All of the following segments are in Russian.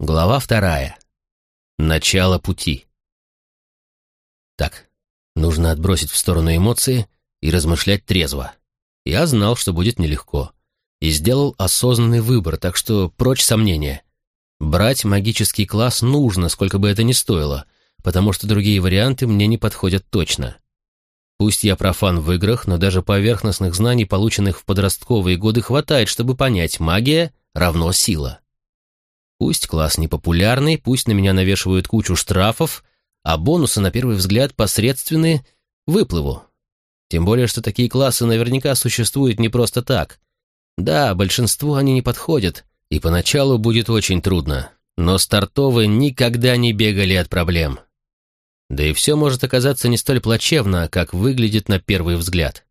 Глава вторая. Начало пути. Так, нужно отбросить в сторону эмоции и размышлять трезво. Я знал, что будет нелегко. И сделал осознанный выбор, так что прочь сомнения. Брать магический класс нужно, сколько бы это ни стоило, потому что другие варианты мне не подходят точно. Пусть я профан в играх, но даже поверхностных знаний, полученных в подростковые годы, хватает, чтобы понять, магия равно сила. Пусть класс непопулярный, пусть на меня навешивают кучу штрафов, а бонусы, на первый взгляд, посредственные, выплыву. Тем более, что такие классы наверняка существуют не просто так. Да, большинству они не подходят, и поначалу будет очень трудно, но стартовые никогда не бегали от проблем. Да и все может оказаться не столь плачевно, как выглядит на первый взгляд.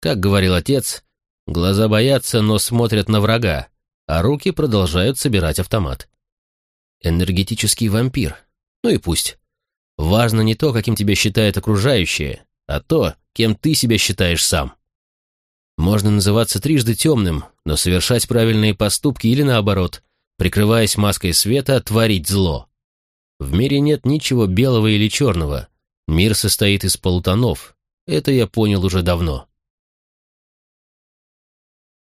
Как говорил отец, глаза боятся, но смотрят на врага, а руки продолжают собирать автомат. Энергетический вампир. Ну и пусть. Важно не то, каким тебя считают окружающие, а то, кем ты себя считаешь сам. Можно называться трижды темным, но совершать правильные поступки или наоборот, прикрываясь маской света, творить зло. В мире нет ничего белого или черного. Мир состоит из полутонов. Это я понял уже давно.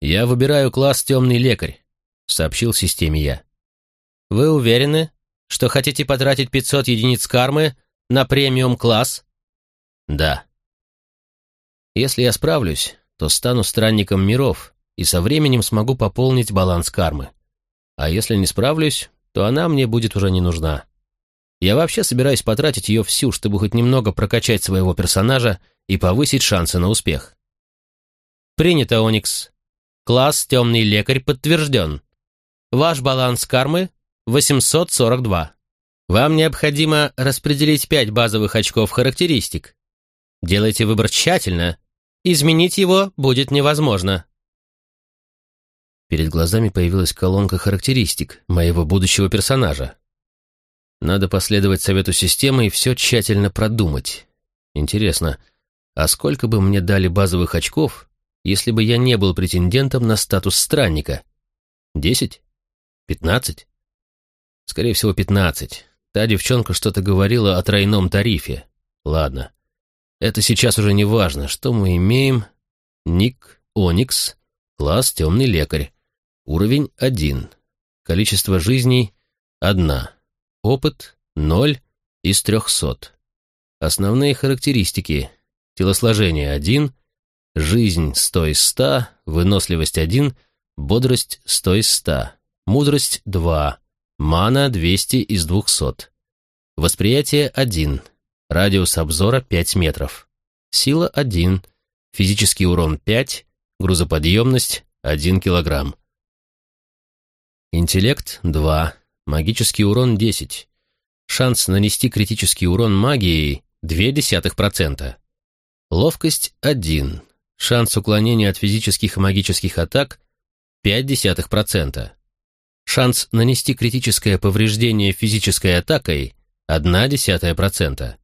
Я выбираю класс «Темный лекарь», — сообщил системе я. «Вы уверены, что хотите потратить 500 единиц кармы на премиум-класс?» «Да». «Если я справлюсь, то стану странником миров и со временем смогу пополнить баланс кармы. А если не справлюсь, то она мне будет уже не нужна. Я вообще собираюсь потратить ее всю, чтобы хоть немного прокачать своего персонажа и повысить шансы на успех. Принято, Оникс. Класс «Темный лекарь» подтвержден. Ваш баланс кармы — 842. Вам необходимо распределить 5 базовых очков характеристик. Делайте выбор тщательно. Изменить его будет невозможно. Перед глазами появилась колонка характеристик моего будущего персонажа. Надо последовать совету системы и все тщательно продумать. Интересно, а сколько бы мне дали базовых очков, если бы я не был претендентом на статус странника? Десять? Пятнадцать? Скорее всего, пятнадцать. Та девчонка что-то говорила о тройном тарифе. Ладно. Это сейчас уже не важно. Что мы имеем? Ник, Оникс, класс темный лекарь. Уровень один. Количество жизней — одна. Опыт – 0 из 300. Основные характеристики. Телосложение – 1, жизнь – 100 из 100, выносливость – 1, бодрость – 100 из 100, мудрость – 2, мана – 200 из 200. Восприятие – 1, радиус обзора – 5 метров, сила – 1, физический урон – 5, грузоподъемность – 1 килограмм. Интеллект – 2, Магический урон 10. Шанс нанести критический урон магией 0,2%. Ловкость 1. Шанс уклонения от физических и магических атак 0,5%. Шанс нанести критическое повреждение физической атакой 0,1%.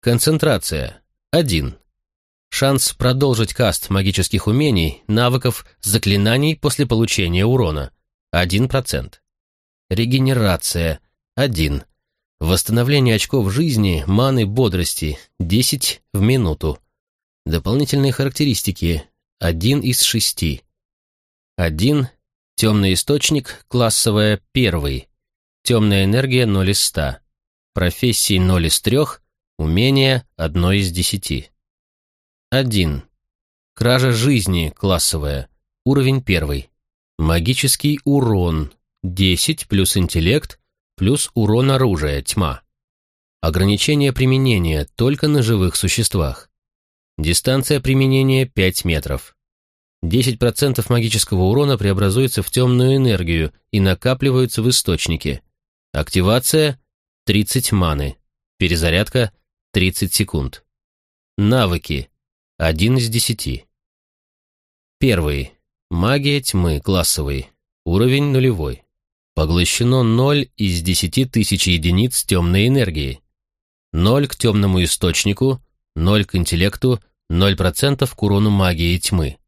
Концентрация 1. Шанс продолжить каст магических умений, навыков, заклинаний после получения урона 1%. Регенерация – 1. Восстановление очков жизни, маны, бодрости – 10 в минуту. Дополнительные характеристики – 1 из 6. 1. Темный источник, классовая, 1. Темная энергия 0 из 100. Профессии 0 из 3. Умение 1 из 10. 1. Кража жизни, классовая, уровень 1. Магический урон 10 плюс интеллект плюс урон оружия, тьма. Ограничение применения только на живых существах. Дистанция применения 5 метров. 10% магического урона преобразуется в темную энергию и накапливаются в источнике. Активация – 30 маны. Перезарядка – 30 секунд. Навыки – 1 из 10. Первый. Магия тьмы классовый. Уровень нулевой. Поглощено 0 из 10 тысяч единиц темной энергии. 0 к темному источнику, 0 к интеллекту, 0% к урону магии тьмы.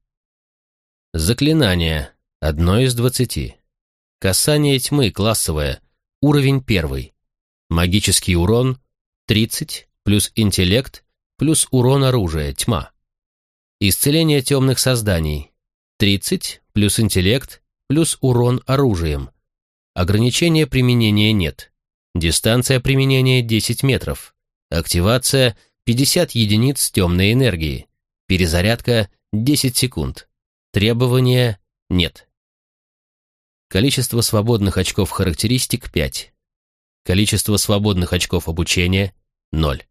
Заклинание. Одно из 20. Касание тьмы классовое. Уровень первый. Магический урон 30 плюс интеллект плюс урон оружия, тьма. Исцеление темных созданий 30 плюс интеллект плюс урон оружием. Ограничения применения нет. Дистанция применения 10 метров. Активация 50 единиц темной энергии. Перезарядка 10 секунд. Требования нет. Количество свободных очков характеристик 5. Количество свободных очков обучения 0.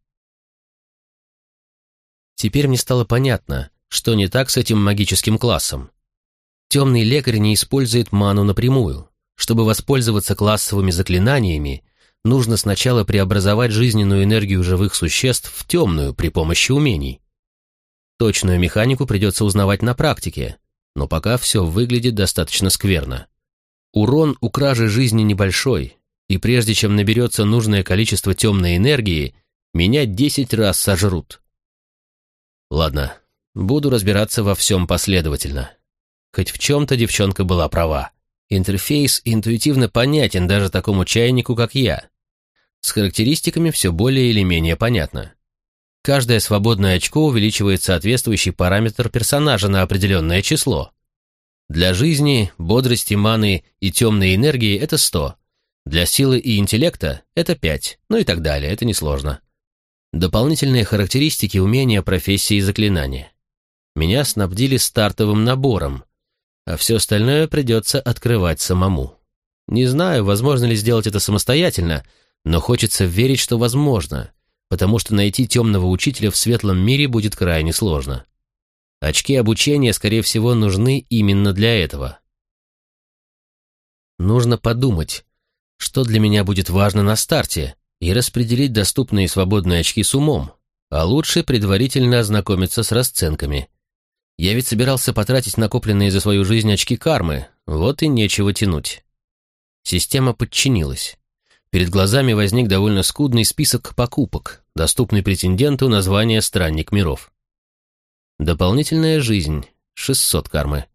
Теперь мне стало понятно, что не так с этим магическим классом. Темный лекарь не использует ману напрямую. Чтобы воспользоваться классовыми заклинаниями, нужно сначала преобразовать жизненную энергию живых существ в темную при помощи умений. Точную механику придется узнавать на практике, но пока все выглядит достаточно скверно. Урон у кражи жизни небольшой, и прежде чем наберется нужное количество темной энергии, меня десять раз сожрут. Ладно, буду разбираться во всем последовательно. Хоть в чем-то девчонка была права. Интерфейс интуитивно понятен даже такому чайнику, как я. С характеристиками все более или менее понятно. Каждое свободное очко увеличивает соответствующий параметр персонажа на определенное число. Для жизни, бодрости, маны и темной энергии это 100. Для силы и интеллекта это 5, ну и так далее, это несложно. Дополнительные характеристики, умения, профессии и заклинания. Меня снабдили стартовым набором, а все остальное придется открывать самому. Не знаю, возможно ли сделать это самостоятельно, но хочется верить, что возможно, потому что найти темного учителя в светлом мире будет крайне сложно. Очки обучения, скорее всего, нужны именно для этого. Нужно подумать, что для меня будет важно на старте, и распределить доступные свободные очки с умом, а лучше предварительно ознакомиться с расценками. Я ведь собирался потратить накопленные за свою жизнь очки кармы, вот и нечего тянуть. Система подчинилась. Перед глазами возник довольно скудный список покупок, доступный претенденту на звание «Странник миров». Дополнительная жизнь – 600 кармы.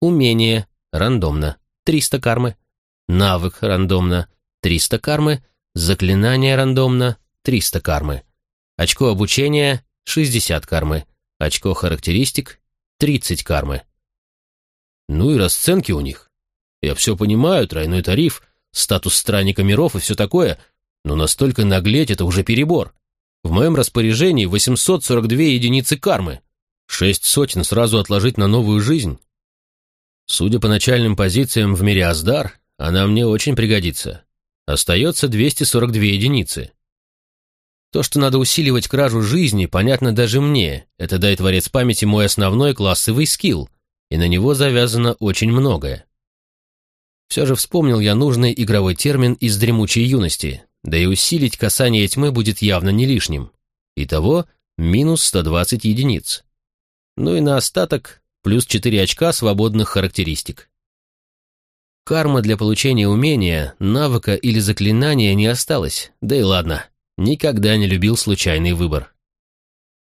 Умение – рандомно – 300 кармы. Навык – рандомно – 300 кармы. Заклинание – рандомно – 300 кармы. Очко обучения – 60 кармы. Очко характеристик – 30 кармы. Ну и расценки у них. Я все понимаю, тройной тариф, статус странника миров и все такое, но настолько наглеть – это уже перебор. В моем распоряжении 842 единицы кармы – Шесть сотен сразу отложить на новую жизнь? Судя по начальным позициям в мире Аздар, она мне очень пригодится. Остается 242 единицы. То, что надо усиливать кражу жизни, понятно даже мне. Это, дай творец памяти, мой основной классовый скилл, и на него завязано очень многое. Все же вспомнил я нужный игровой термин из дремучей юности, да и усилить касание тьмы будет явно не лишним. Итого минус 120 единиц ну и на остаток плюс 4 очка свободных характеристик. Карма для получения умения, навыка или заклинания не осталось, да и ладно, никогда не любил случайный выбор.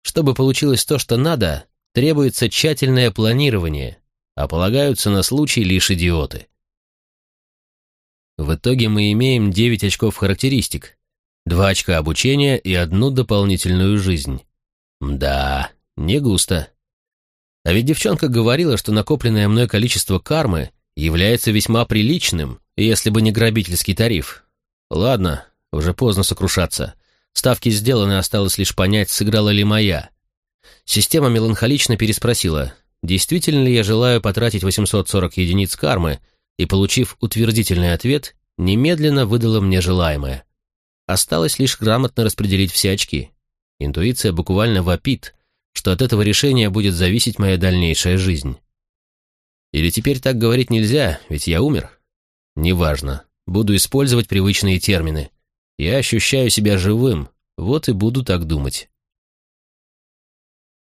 Чтобы получилось то, что надо, требуется тщательное планирование, а полагаются на случай лишь идиоты. В итоге мы имеем 9 очков характеристик, 2 очка обучения и одну дополнительную жизнь. Да, не густо. А ведь девчонка говорила, что накопленное мной количество кармы является весьма приличным, если бы не грабительский тариф. Ладно, уже поздно сокрушаться. Ставки сделаны, осталось лишь понять, сыграла ли моя. Система меланхолично переспросила, действительно ли я желаю потратить 840 единиц кармы, и, получив утвердительный ответ, немедленно выдала мне желаемое. Осталось лишь грамотно распределить все очки. Интуиция буквально вопит, что от этого решения будет зависеть моя дальнейшая жизнь. Или теперь так говорить нельзя, ведь я умер? Неважно, буду использовать привычные термины. Я ощущаю себя живым, вот и буду так думать.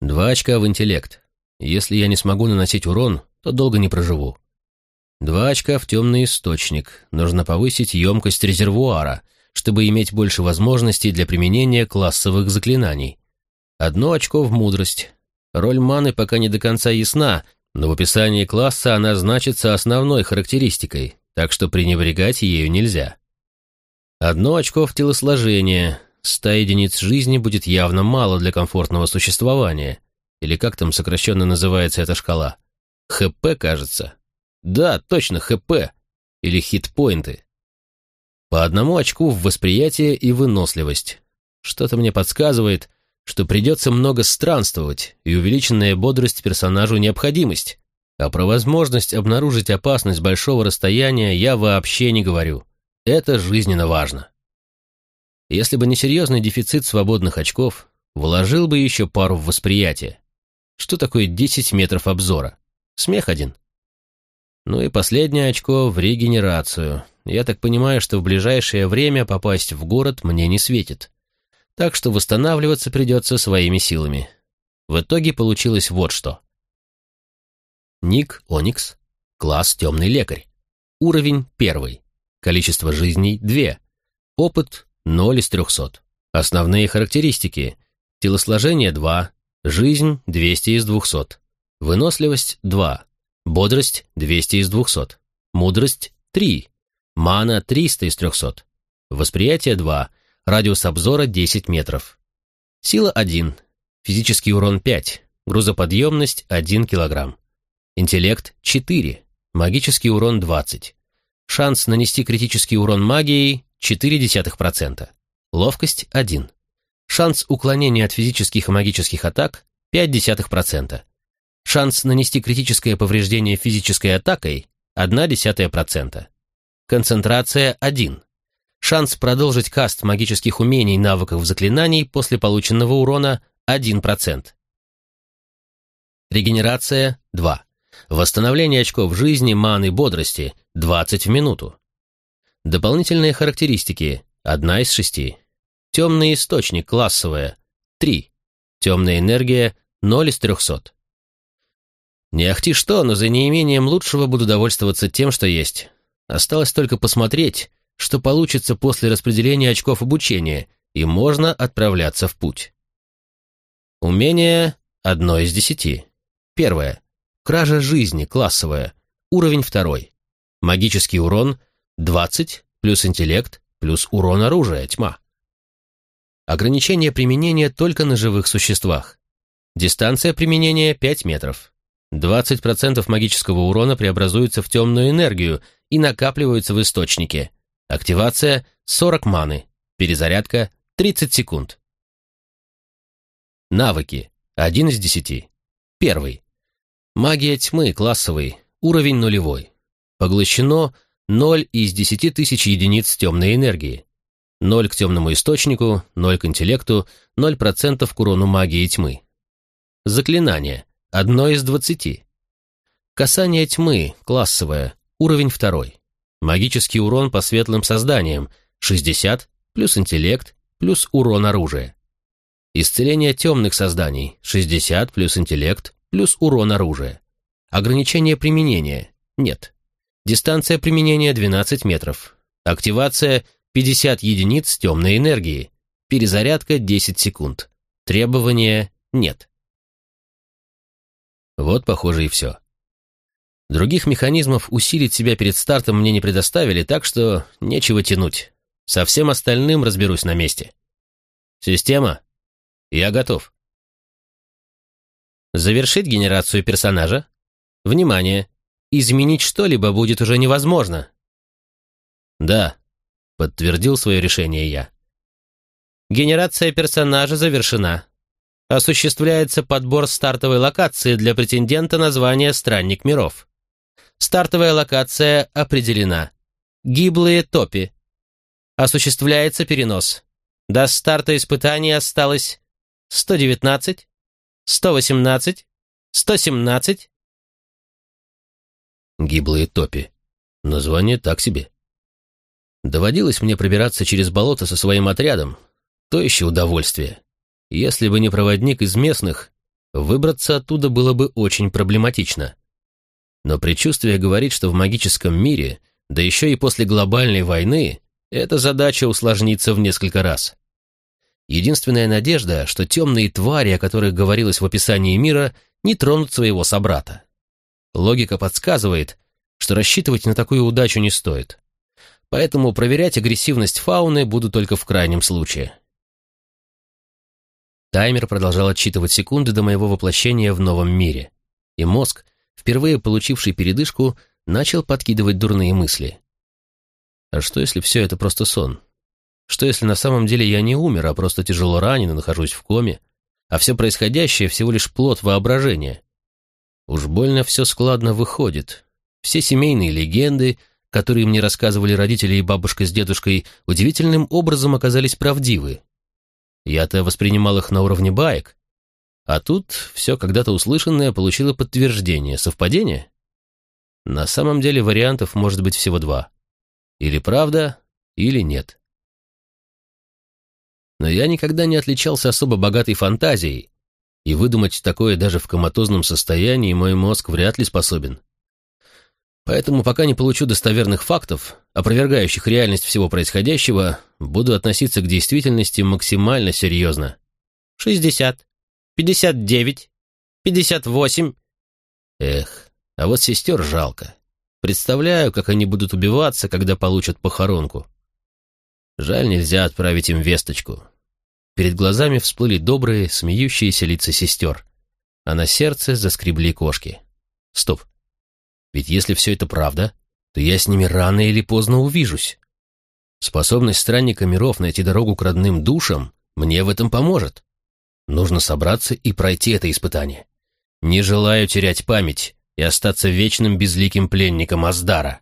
Два очка в интеллект. Если я не смогу наносить урон, то долго не проживу. Два очка в темный источник. Нужно повысить емкость резервуара, чтобы иметь больше возможностей для применения классовых заклинаний. Одно очко в мудрость. Роль маны пока не до конца ясна, но в описании класса она значится основной характеристикой, так что пренебрегать ею нельзя. Одно очко в телосложение, ста единиц жизни будет явно мало для комфортного существования. Или как там сокращенно называется эта шкала? ХП, кажется. Да, точно, ХП. Или хитпоинты. По одному очку в восприятие и выносливость. Что-то мне подсказывает, что придется много странствовать, и увеличенная бодрость персонажу необходимость. А про возможность обнаружить опасность большого расстояния я вообще не говорю. Это жизненно важно. Если бы не серьезный дефицит свободных очков, вложил бы еще пару в восприятие. Что такое 10 метров обзора? Смех один. Ну и последнее очко в регенерацию. Я так понимаю, что в ближайшее время попасть в город мне не светит. Так что восстанавливаться придется своими силами. В итоге получилось вот что. Ник Оникс, класс темный лекарь. Уровень первый. Количество жизней – 2. Опыт – 0 из 300. Основные характеристики. Телосложение – 2. Жизнь – 200 из 200. Выносливость – 2. Бодрость – 200 из 200. Мудрость – 3. Мана – 300 из 300. Восприятие – 2. Радиус обзора – 10 метров. Сила – 1. Физический урон – 5. Грузоподъемность – 1 килограмм. Интеллект – 4. Магический урон – 20. Шанс нанести критический урон магией – 0,4%. Ловкость – 1. Шанс уклонения от физических и магических атак – 0,5%. Шанс нанести критическое повреждение физической атакой – 0,1%. Концентрация – 1. Шанс продолжить каст магических умений навыков заклинаний после полученного урона – 1%. Регенерация – 2. Восстановление очков жизни, маны, бодрости – 20 в минуту. Дополнительные характеристики – 1 из 6. Темный источник, классовая – 3. Темная энергия – 0 из 300. Не ахти что, но за неимением лучшего буду довольствоваться тем, что есть. Осталось только посмотреть, что получится после распределения очков обучения, и можно отправляться в путь. Умение – одно из десяти. Первое. Кража жизни, классовая. Уровень второй. Магический урон – 20, плюс интеллект, плюс урон оружия, тьма. Ограничение применения только на живых существах. Дистанция применения 5 метров. 20% магического урона преобразуется в темную энергию и накапливаются в источнике. Активация – 40 маны. Перезарядка – 30 секунд. Навыки. 1 из 10. Первый. Магия тьмы, классовый, уровень нулевой. Поглощено 0 из 10 тысяч единиц темной энергии. 0 к темному источнику, 0 к интеллекту, 0% к урону магии тьмы. Заклинание. Одно из 20. Касание тьмы, классовое, уровень второй. Магический урон по светлым созданиям, 60, плюс интеллект, плюс урон оружия. Исцеление темных созданий, 60 плюс интеллект, плюс урон оружия. Ограничение применения нет. Дистанция применения 12 метров. Активация 50 единиц темной энергии. Перезарядка 10 секунд. Требования нет. Вот, похоже, и все. Других механизмов усилить себя перед стартом мне не предоставили, так что нечего тянуть. Со всем остальным разберусь на месте. Система? Я готов. Завершить генерацию персонажа? Внимание! Изменить что-либо будет уже невозможно. Да, подтвердил свое решение я. Генерация персонажа завершена. Осуществляется подбор стартовой локации для претендента на звание «Странник миров». Стартовая локация определена. Гиблые топи. Осуществляется перенос. До старта испытаний осталось 119, 118, 117. Гиблые топи. Название так себе. Доводилось мне пробираться через болото со своим отрядом. То еще удовольствие. Если бы не проводник из местных, выбраться оттуда было бы очень проблематично. Но предчувствие говорит, что в магическом мире, да еще и после глобальной войны, эта задача усложнится в несколько раз. Единственная надежда, что темные твари, о которых говорилось в описании мира, не тронут своего собрата. Логика подсказывает, что рассчитывать на такую удачу не стоит. Поэтому проверять агрессивность фауны буду только в крайнем случае. Таймер продолжал отсчитывать секунды до моего воплощения в новом мире, и мозг, впервые получивший передышку, начал подкидывать дурные мысли. А что, если все это просто сон? Что, если на самом деле я не умер, а просто тяжело ранен и нахожусь в коме, а все происходящее всего лишь плод воображения? Уж больно все складно выходит. Все семейные легенды, которые мне рассказывали родители и бабушка с дедушкой, удивительным образом оказались правдивы. Я-то воспринимал их на уровне баек. А тут все когда-то услышанное получило подтверждение. Совпадение? На самом деле вариантов может быть всего два. Или правда, или нет. Но я никогда не отличался особо богатой фантазией, и выдумать такое даже в коматозном состоянии мой мозг вряд ли способен. Поэтому пока не получу достоверных фактов, опровергающих реальность всего происходящего, буду относиться к действительности максимально серьезно. Шестьдесят, пятьдесят девять, пятьдесят восемь. Эх, а вот сестер жалко. Представляю, как они будут убиваться, когда получат похоронку. Жаль, нельзя отправить им весточку. Перед глазами всплыли добрые, смеющиеся лица сестер, а на сердце заскребли кошки. Стоп. Ведь если все это правда, то я с ними рано или поздно увижусь. Способность странника миров найти дорогу к родным душам мне в этом поможет. Нужно собраться и пройти это испытание. Не желаю терять память и остаться вечным безликим пленником Аздара.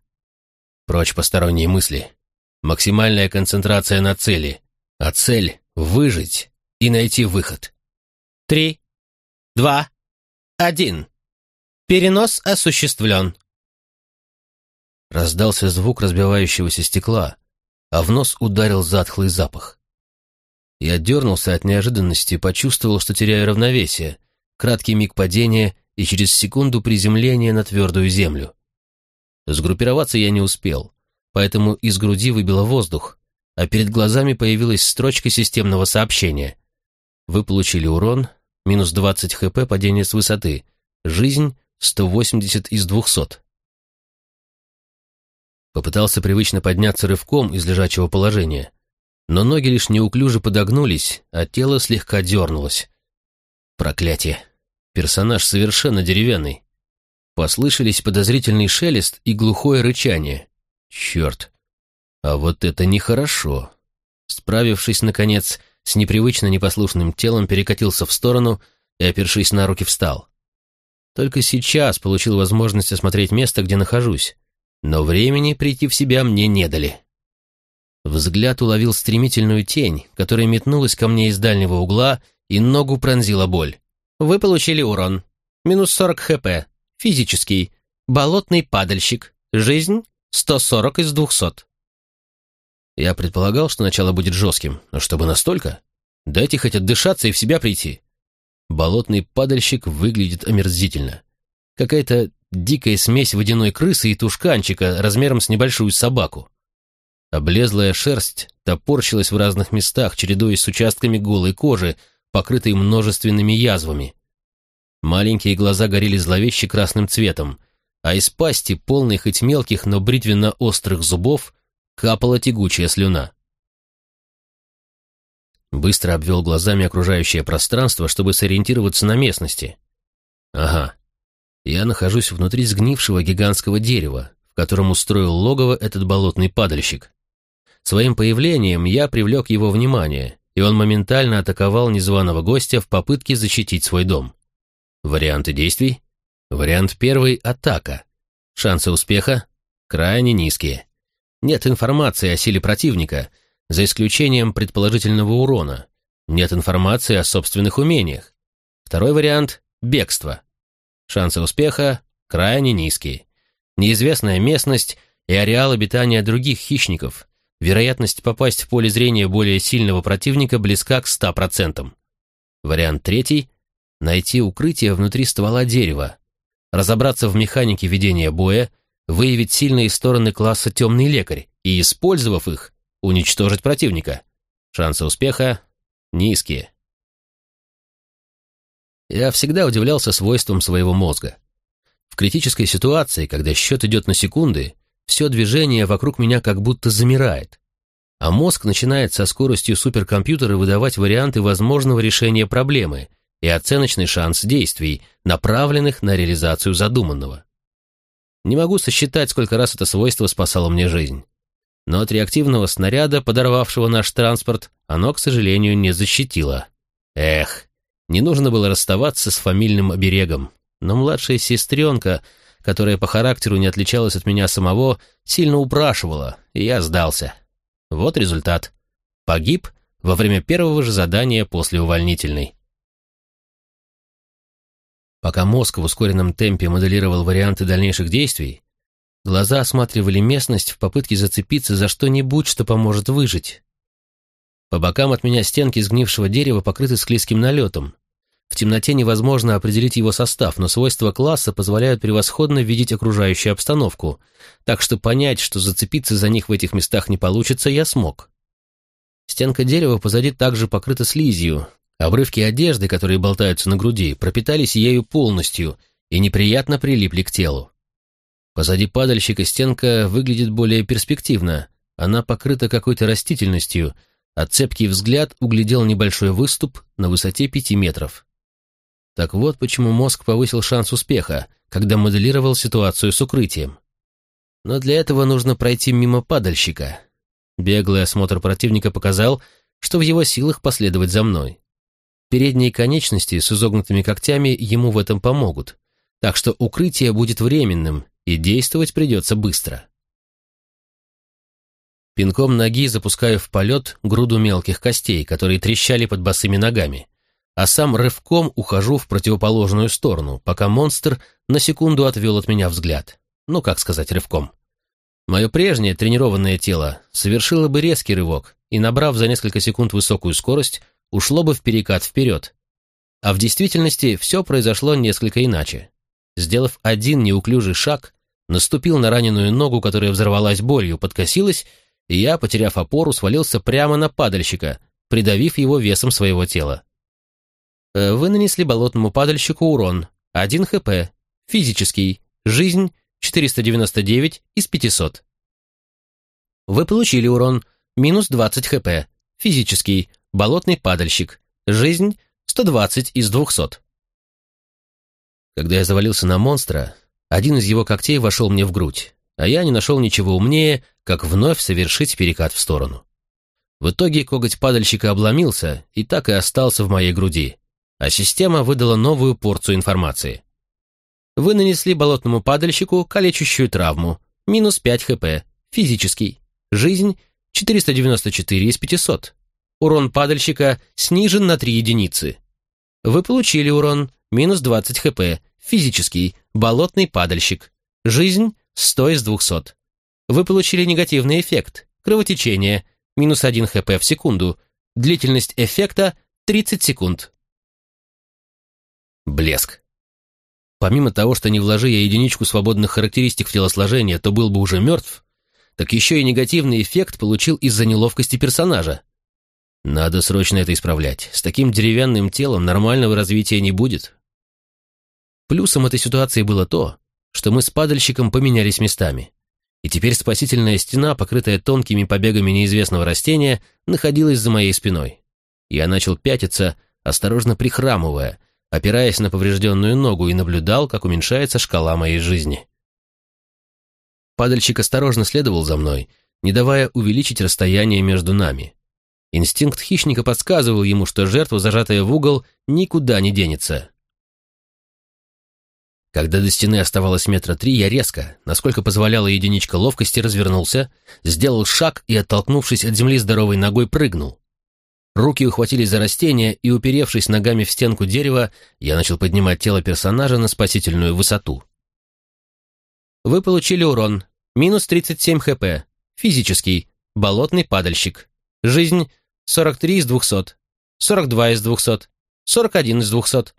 Прочь посторонние мысли. Максимальная концентрация на цели, а цель — выжить и найти выход. Три, два, один. Перенос осуществлен. Раздался звук разбивающегося стекла, а в нос ударил затхлый запах. Я дернулся от неожиданности, почувствовал, что теряю равновесие, краткий миг падения и через секунду приземления на твердую землю. Сгруппироваться я не успел, поэтому из груди выбило воздух, а перед глазами появилась строчка системного сообщения. Вы получили урон, минус 20 хп падение с высоты, жизнь 180 из 200. Попытался привычно подняться рывком из лежачего положения, но ноги лишь неуклюже подогнулись, а тело слегка дернулось. Проклятие. Персонаж совершенно деревянный. Послышались подозрительный шелест и глухое рычание. Черт. А вот это нехорошо. Справившись, наконец, с непривычно непослушным телом, перекатился в сторону и, опершись на руки, встал. Только сейчас получил возможность осмотреть место, где нахожусь, но времени прийти в себя мне не дали. Взгляд уловил стремительную тень, которая метнулась ко мне из дальнего угла и ногу пронзила боль. Вы получили урон. Минус 40 хп. Физический. Болотный падальщик. Жизнь 140 из 200. Я предполагал, что начало будет жестким, но чтобы настолько? Дайте хоть отдышаться и в себя прийти. Болотный падальщик выглядит омерзительно. Какая-то дикая смесь водяной крысы и тушканчика размером с небольшую собаку. Облезлая шерсть топорщилась в разных местах, чередуясь с участками голой кожи, покрытой множественными язвами. Маленькие глаза горели зловеще красным цветом, а из пасти, полной хоть мелких, но бритвенно-острых зубов, капала тягучая слюна. Быстро обвел глазами окружающее пространство, чтобы сориентироваться на местности. Ага, я нахожусь внутри сгнившего гигантского дерева, в котором устроил логово этот болотный падальщик. Своим появлением я привлек его внимание, и он моментально атаковал незваного гостя в попытке защитить свой дом. Варианты действий? Вариант первый – атака. Шансы успеха крайне низкие. Нет информации о силе противника – за исключением предположительного урона. Нет информации о собственных умениях. Второй вариант – бегство. Шансы успеха крайне низкие. Неизвестная местность и ареал обитания других хищников. Вероятность попасть в поле зрения более сильного противника близка к 100%. Вариант третий – найти укрытие внутри ствола дерева, разобраться в механике ведения боя, выявить сильные стороны класса «темный лекарь» и, использовав их, уничтожить противника. Шансы успеха низкие. Я всегда удивлялся свойствам своего мозга. В критической ситуации, когда счет идет на секунды, все движение вокруг меня как будто замирает, а мозг начинает со скоростью суперкомпьютера выдавать варианты возможного решения проблемы и оценочный шанс действий, направленных на реализацию задуманного. Не могу сосчитать, сколько раз это свойство спасало мне жизнь. Но от реактивного снаряда, подорвавшего наш транспорт, оно, к сожалению, не защитило. Эх, не нужно было расставаться с фамильным оберегом, но младшая сестренка, которая по характеру не отличалась от меня самого, сильно упрашивала, и я сдался. Вот результат. Погиб во время первого же задания после увольнительной. Пока мозг в ускоренном темпе моделировал варианты дальнейших действий, глаза осматривали местность в попытке зацепиться за что-нибудь, что поможет выжить. По бокам от меня стенки сгнившего дерева покрыты склизким налетом. В темноте невозможно определить его состав, но свойства класса позволяют превосходно видеть окружающую обстановку, так что понять, что зацепиться за них в этих местах не получится, я смог. Стенка дерева позади также покрыта слизью, обрывки одежды, которые болтаются на груди, пропитались ею полностью и неприятно прилипли к телу. Позади падальщика стенка выглядит более перспективно, она покрыта какой-то растительностью, а цепкий взгляд углядел небольшой выступ на высоте пяти метров. Так вот почему мозг повысил шанс успеха, когда моделировал ситуацию с укрытием. Но для этого нужно пройти мимо падальщика. Беглый осмотр противника показал, что в его силах последовать за мной. Передние конечности с изогнутыми когтями ему в этом помогут, так что укрытие будет временным, и действовать придется быстро. Пинком ноги запускаю в полет груду мелких костей, которые трещали под босыми ногами а сам рывком ухожу в противоположную сторону, пока монстр на секунду отвел от меня взгляд. Ну, как сказать, рывком. Мое прежнее тренированное тело совершило бы резкий рывок и, набрав за несколько секунд высокую скорость, ушло бы в перекат вперед. А в действительности все произошло несколько иначе. Сделав один неуклюжий шаг, наступил на раненую ногу, которая взорвалась болью, подкосилась, и я, потеряв опору, свалился прямо на падальщика, придавив его весом своего тела. Э, вы нанесли болотному падальщику урон. 1 хп, физический, жизнь 499 из 500. Вы получили урон. Минус 20 хп, физический, болотный падальщик, жизнь 120 из 200. Когда я завалился на монстра, один из его когтей вошел мне в грудь, а я не нашел ничего умнее, как вновь совершить перекат в сторону. В итоге коготь падальщика обломился и так и остался в моей груди, а система выдала новую порцию информации. Вы нанесли болотному падальщику калечащую травму, минус 5 хп, физический, жизнь 494 из 500. Урон падальщика снижен на 3 единицы. Вы получили урон, минус 20 хп, физический, болотный падальщик, жизнь 100 из 200. Вы получили негативный эффект, кровотечение, минус 1 хп в секунду, длительность эффекта 30 секунд. Блеск. Помимо того, что не вложи я единичку свободных характеристик в телосложение, то был бы уже мертв, так еще и негативный эффект получил из-за неловкости персонажа. Надо срочно это исправлять. С таким деревянным телом нормального развития не будет. Плюсом этой ситуации было то, что мы с падальщиком поменялись местами. И теперь спасительная стена, покрытая тонкими побегами неизвестного растения, находилась за моей спиной. Я начал пятиться, осторожно прихрамывая, опираясь на поврежденную ногу, и наблюдал, как уменьшается шкала моей жизни. Падальщик осторожно следовал за мной, не давая увеличить расстояние между нами. Инстинкт хищника подсказывал ему, что жертва, зажатая в угол, никуда не денется. Когда до стены оставалось метра три, я резко, насколько позволяла единичка ловкости, развернулся, сделал шаг и, оттолкнувшись от земли здоровой ногой, прыгнул. Руки ухватились за растение, и, уперевшись ногами в стенку дерева, я начал поднимать тело персонажа на спасительную высоту. Вы получили урон. Минус 37 хп. Физический. Болотный падальщик. Жизнь 43 из 200. 42 из 200. 41 из 200.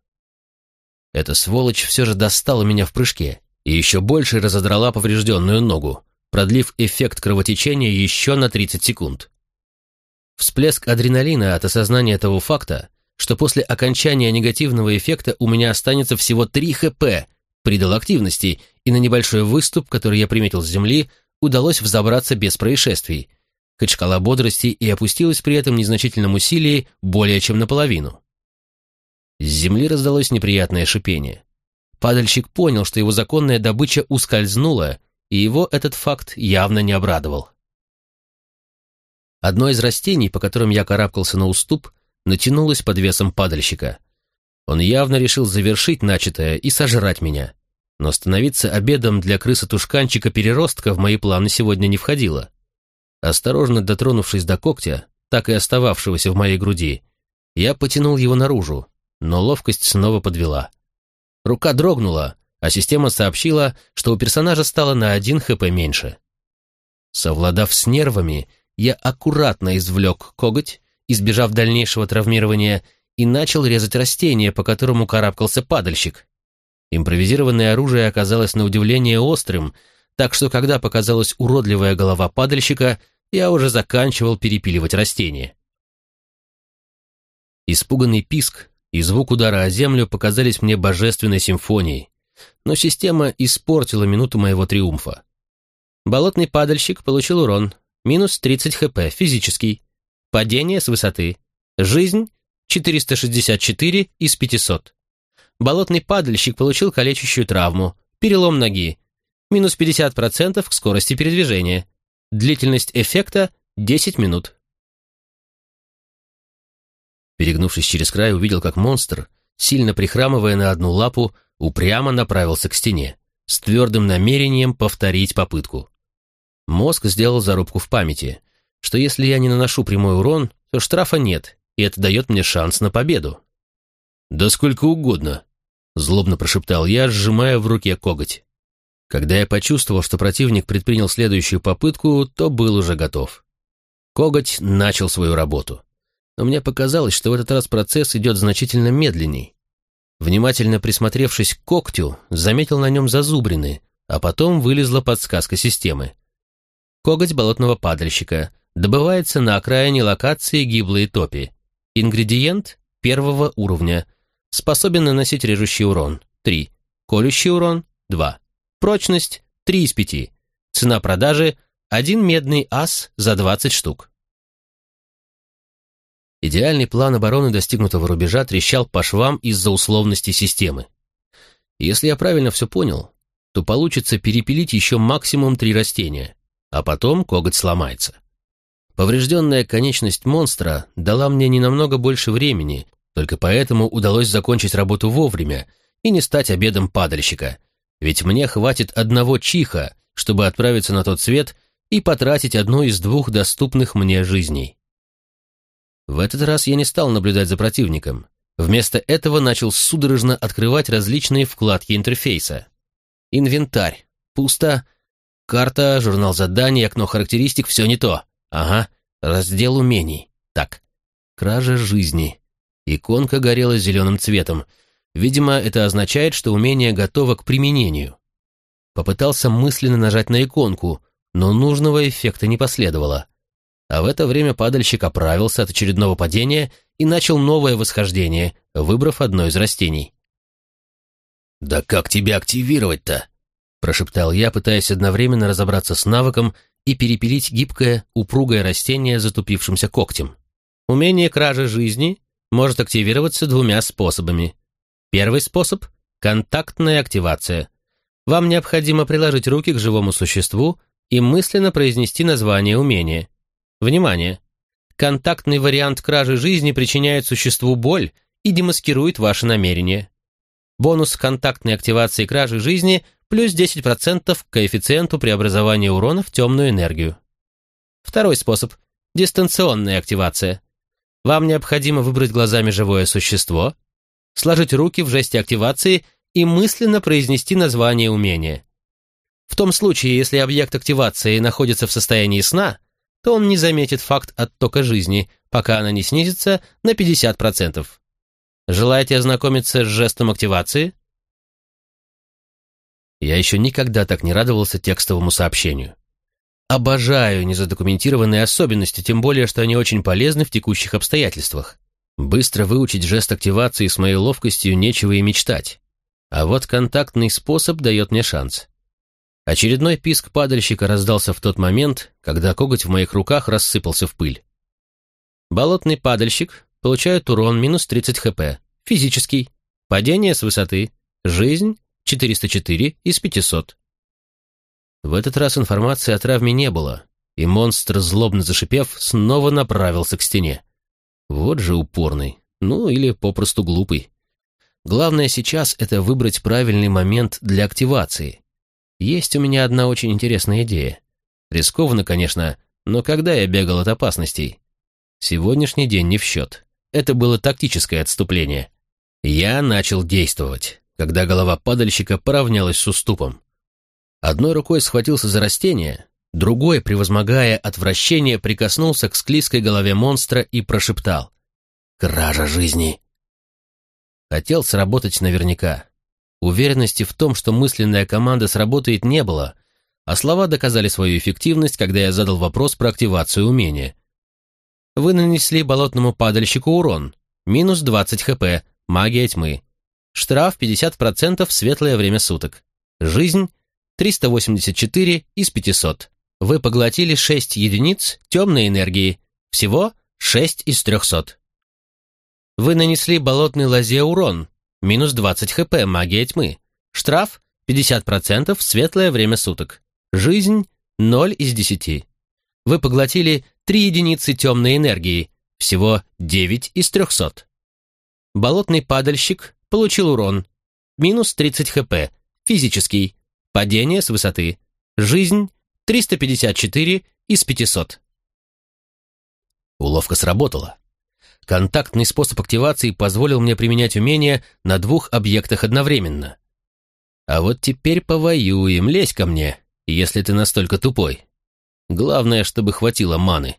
Эта сволочь все же достала меня в прыжке и еще больше разодрала поврежденную ногу, продлив эффект кровотечения еще на 30 секунд. Всплеск адреналина от осознания того факта, что после окончания негативного эффекта у меня останется всего 3 хп, придал активности, и на небольшой выступ, который я приметил с земли, удалось взобраться без происшествий, хоть шкала бодрости и опустилась при этом незначительном усилии более чем наполовину. С земли раздалось неприятное шипение. Падальщик понял, что его законная добыча ускользнула, и его этот факт явно не обрадовал. Одно из растений, по которым я карабкался на уступ, натянулось под весом падальщика. Он явно решил завершить начатое и сожрать меня. Но становиться обедом для крыса-тушканчика-переростка в мои планы сегодня не входило. Осторожно дотронувшись до когтя, так и остававшегося в моей груди, я потянул его наружу, но ловкость снова подвела. Рука дрогнула, а система сообщила, что у персонажа стало на один хп меньше. Совладав с нервами, я аккуратно извлек коготь, избежав дальнейшего травмирования, и начал резать растение, по которому карабкался падальщик. Импровизированное оружие оказалось на удивление острым, так что когда показалась уродливая голова падальщика, я уже заканчивал перепиливать растение. Испуганный писк и звук удара о землю показались мне божественной симфонией, но система испортила минуту моего триумфа. Болотный падальщик получил урон, минус 30 хп, физический. Падение с высоты. Жизнь 464 из 500. Болотный падальщик получил калечащую травму, перелом ноги, минус 50% к скорости передвижения. Длительность эффекта 10 минут. Перегнувшись через край, увидел, как монстр, сильно прихрамывая на одну лапу, упрямо направился к стене, с твердым намерением повторить попытку. Мозг сделал зарубку в памяти, что если я не наношу прямой урон, то штрафа нет, и это дает мне шанс на победу. «Да сколько угодно», — злобно прошептал я, сжимая в руке коготь. Когда я почувствовал, что противник предпринял следующую попытку, то был уже готов. Коготь начал свою работу. Но мне показалось, что в этот раз процесс идет значительно медленней. Внимательно присмотревшись к когтю, заметил на нем зазубрины, а потом вылезла подсказка системы. Коготь болотного падальщика. Добывается на окраине локации гиблые топи. Ингредиент первого уровня. Способен наносить режущий урон. 3. Колющий урон. 2. Прочность. 3 из 5. Цена продажи. Один медный ас за 20 штук. Идеальный план обороны достигнутого рубежа трещал по швам из-за условности системы. Если я правильно все понял, то получится перепилить еще максимум три растения а потом коготь сломается. Поврежденная конечность монстра дала мне не намного больше времени, только поэтому удалось закончить работу вовремя и не стать обедом падальщика, ведь мне хватит одного чиха, чтобы отправиться на тот свет и потратить одну из двух доступных мне жизней. В этот раз я не стал наблюдать за противником. Вместо этого начал судорожно открывать различные вкладки интерфейса. Инвентарь. Пусто. Карта, журнал заданий, окно характеристик, все не то. Ага, раздел умений. Так, кража жизни. Иконка горела зеленым цветом. Видимо, это означает, что умение готово к применению. Попытался мысленно нажать на иконку, но нужного эффекта не последовало. А в это время падальщик оправился от очередного падения и начал новое восхождение, выбрав одно из растений. «Да как тебя активировать-то?» прошептал я, пытаясь одновременно разобраться с навыком и перепилить гибкое, упругое растение затупившимся когтем. Умение кражи жизни может активироваться двумя способами. Первый способ — контактная активация. Вам необходимо приложить руки к живому существу и мысленно произнести название умения. Внимание! Контактный вариант кражи жизни причиняет существу боль и демаскирует ваши намерения. Бонус контактной активации кражи жизни плюс 10% к коэффициенту преобразования урона в темную энергию. Второй способ – дистанционная активация. Вам необходимо выбрать глазами живое существо, сложить руки в жесте активации и мысленно произнести название умения. В том случае, если объект активации находится в состоянии сна, то он не заметит факт оттока жизни, пока она не снизится на 50%. Желаете ознакомиться с жестом активации? Я еще никогда так не радовался текстовому сообщению. Обожаю незадокументированные особенности, тем более, что они очень полезны в текущих обстоятельствах. Быстро выучить жест активации с моей ловкостью нечего и мечтать. А вот контактный способ дает мне шанс. Очередной писк падальщика раздался в тот момент, когда коготь в моих руках рассыпался в пыль. Болотный падальщик получает урон минус 30 хп, физический, падение с высоты, жизнь 404 из 500. В этот раз информации о травме не было, и монстр, злобно зашипев, снова направился к стене. Вот же упорный, ну или попросту глупый. Главное сейчас — это выбрать правильный момент для активации. Есть у меня одна очень интересная идея. Рискованно, конечно, но когда я бегал от опасностей? Сегодняшний день не в счет. Это было тактическое отступление. Я начал действовать, когда голова падальщика поравнялась с уступом. Одной рукой схватился за растение, другой, превозмогая отвращение, прикоснулся к склизкой голове монстра и прошептал. «Кража жизни!» Хотел сработать наверняка. Уверенности в том, что мысленная команда сработает, не было, а слова доказали свою эффективность, когда я задал вопрос про активацию умения. Вы нанесли болотному падальщику урон. Минус 20 хп, магия тьмы. Штраф 50% в светлое время суток. Жизнь 384 из 500. Вы поглотили 6 единиц темной энергии. Всего 6 из 300. Вы нанесли болотной лозе урон. Минус 20 хп, магия тьмы. Штраф 50% в светлое время суток. Жизнь 0 из 10. Вы поглотили 3 единицы темной энергии. Всего 9 из 300. Болотный падальщик получил урон. Минус 30 хп. Физический. Падение с высоты. Жизнь 354 из 500. Уловка сработала. Контактный способ активации позволил мне применять умение на двух объектах одновременно. А вот теперь повоюем, лезь ко мне, если ты настолько тупой. Главное, чтобы хватило маны.